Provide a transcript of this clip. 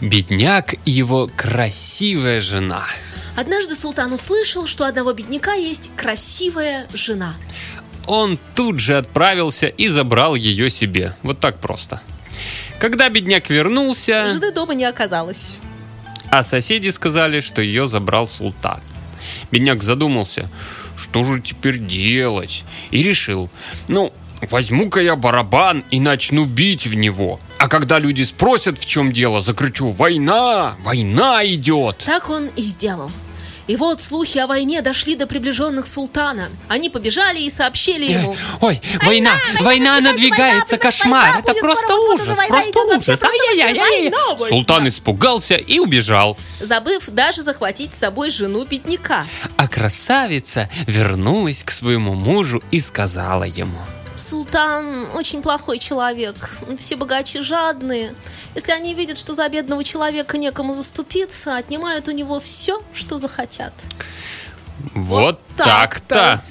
Бедняк и его красивая жена. Однажды султан услышал, что у одного бедняка есть красивая жена. Он тут же отправился и забрал ее себе. Вот так просто. Когда бедняк вернулся, Жены дома не оказалось. а соседи сказали, что ее забрал султан. Бедняк задумался, что же теперь делать, и решил, ну, возьму-ка я барабан и начну бить в него. А когда люди спросят, в чем дело, закричу «Война! Война идет!» Так он и сделал. И вот слухи о войне дошли до приближенных султана. Они побежали и сообщили ему. Ой, война, война надвигается, кошмар. Это просто ужас, просто ужас. Ай-яй-яй. Султан испугался и убежал. забыв даже захватить с собой жену бедняка. А красавица вернулась к своему мужу и сказала ему. Султан очень плохой человек. Все богачи жадные. Если они видят, что за бедного человека некому заступиться, отнимают у него все, что захотят. Вот так-то. так-то.